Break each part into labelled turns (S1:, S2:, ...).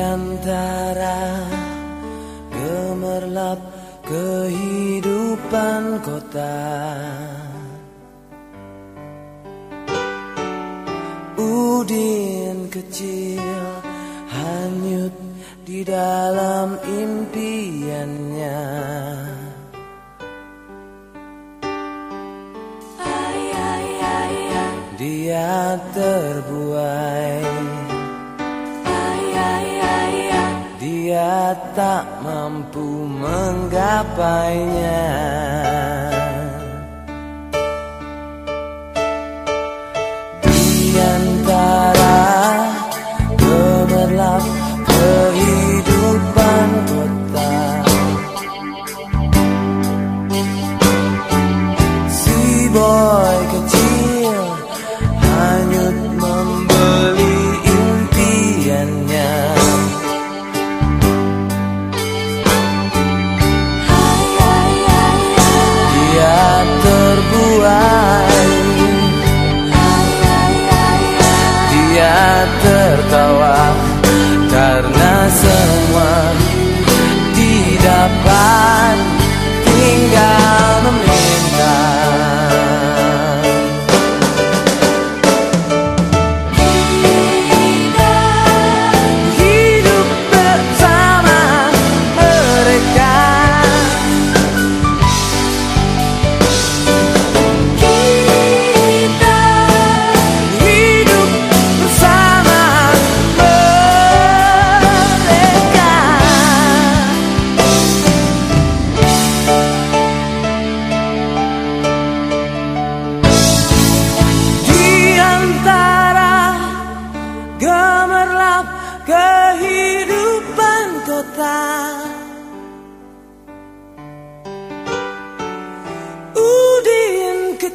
S1: antara gemerlap kehidupan kota. Udin kecil hanyut di dalam impiannya. Dia terbuai. Tak mampu menggapainya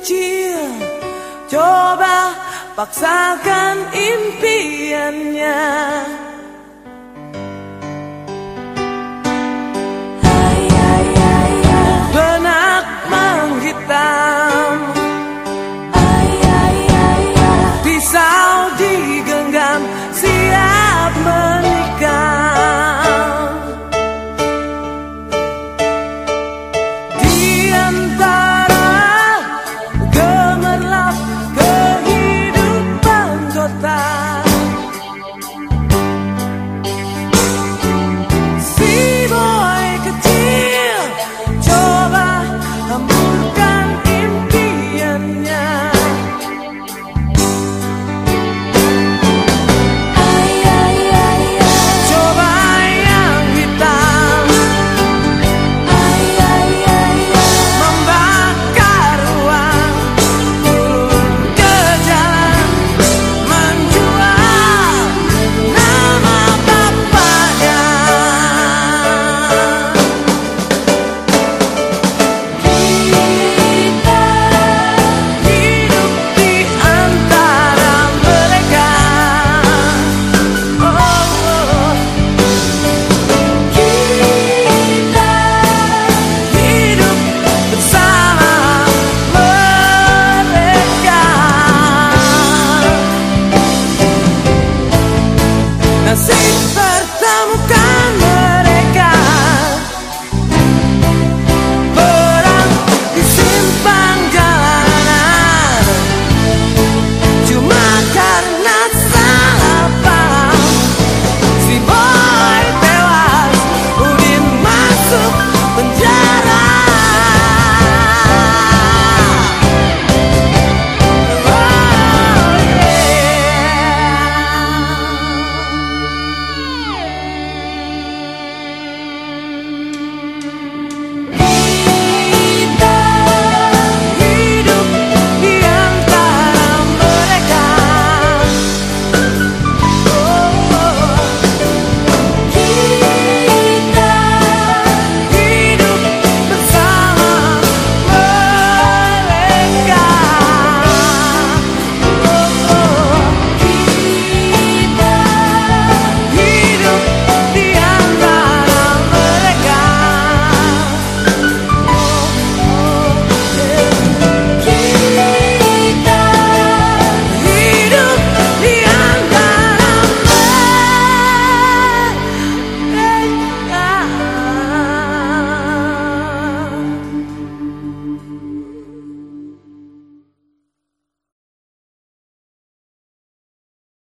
S1: kecil. Coba paksakan impiannya